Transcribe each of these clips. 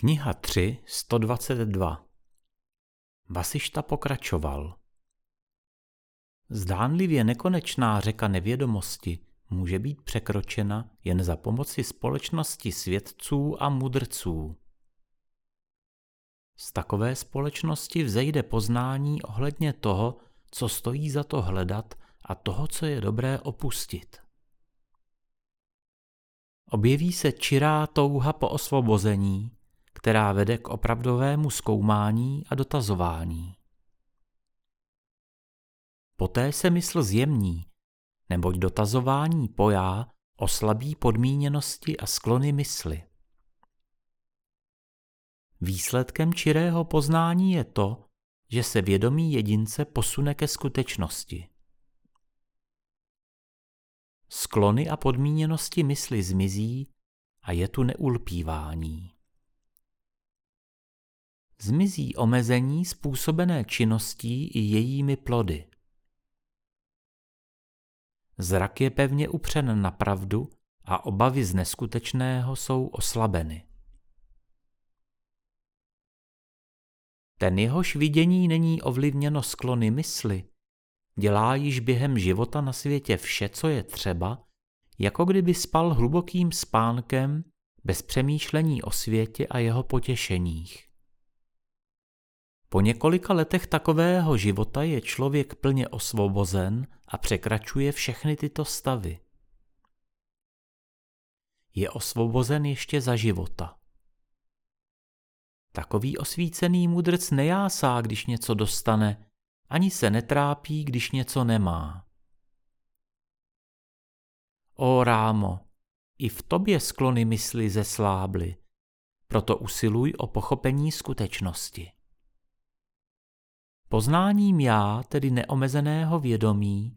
Kniha 3, 122 Vasišta pokračoval. Zdánlivě nekonečná řeka nevědomosti může být překročena jen za pomoci společnosti svědců a mudrců. Z takové společnosti vzejde poznání ohledně toho, co stojí za to hledat a toho, co je dobré opustit. Objeví se čirá touha po osvobození, která vede k opravdovému zkoumání a dotazování. Poté se mysl zjemní, neboť dotazování pojá oslabí podmíněnosti a sklony mysli. Výsledkem čirého poznání je to, že se vědomí jedince posune ke skutečnosti. Sklony a podmíněnosti mysli zmizí a je tu neulpívání. Zmizí omezení způsobené činností i jejími plody. Zrak je pevně upřen na pravdu a obavy z neskutečného jsou oslabeny. Ten jehož vidění není ovlivněno sklony mysli, dělá již během života na světě vše, co je třeba, jako kdyby spal hlubokým spánkem bez přemýšlení o světě a jeho potěšeních. Po několika letech takového života je člověk plně osvobozen a překračuje všechny tyto stavy. Je osvobozen ještě za života. Takový osvícený mudrc nejásá, když něco dostane, ani se netrápí, když něco nemá. O rámo, i v tobě sklony mysli zeslábly, proto usiluj o pochopení skutečnosti. Poznáním já, tedy neomezeného vědomí,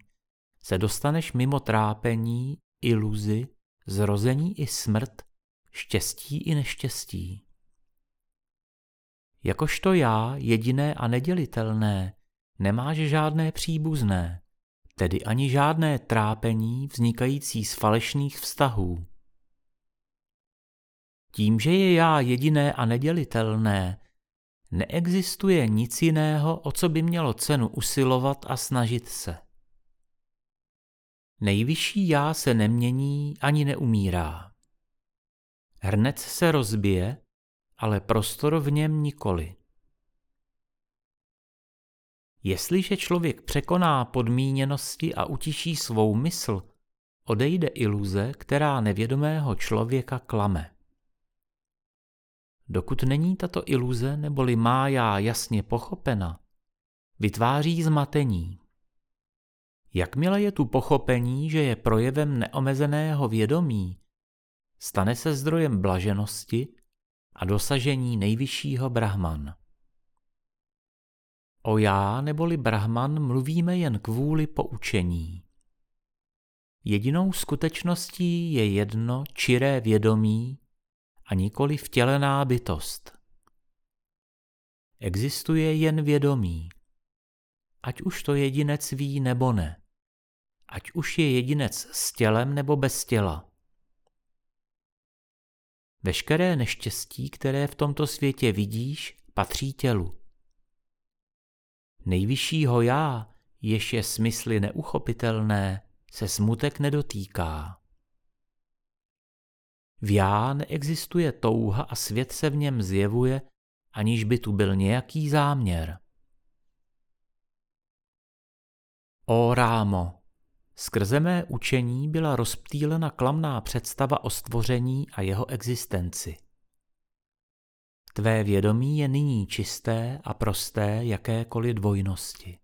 se dostaneš mimo trápení, iluzi, zrození i smrt, štěstí i neštěstí. Jakožto já, jediné a nedělitelné, nemáš žádné příbuzné, tedy ani žádné trápení vznikající z falešných vztahů. Tím, že je já jediné a nedělitelné, Neexistuje nic jiného, o co by mělo cenu usilovat a snažit se. Nejvyšší já se nemění ani neumírá. Hrnec se rozbije, ale prostor v něm nikoli. Jestliže člověk překoná podmíněnosti a utiší svou mysl, odejde iluze, která nevědomého člověka klame. Dokud není tato iluze neboli mája jasně pochopena, vytváří zmatení. Jakmile je tu pochopení, že je projevem neomezeného vědomí, stane se zdrojem blaženosti a dosažení nejvyššího Brahman. O já neboli Brahman mluvíme jen kvůli poučení. Jedinou skutečností je jedno čiré vědomí, a nikoli vtělená bytost. Existuje jen vědomí, ať už to jedinec ví nebo ne, ať už je jedinec s tělem nebo bez těla. Veškeré neštěstí, které v tomto světě vidíš, patří tělu. Nejvyššího já, jež je smysly neuchopitelné, se smutek nedotýká. V já neexistuje touha a svět se v něm zjevuje, aniž by tu byl nějaký záměr. O rámo, skrze mé učení byla rozptýlena klamná představa o stvoření a jeho existenci. Tvé vědomí je nyní čisté a prosté jakékoliv dvojnosti.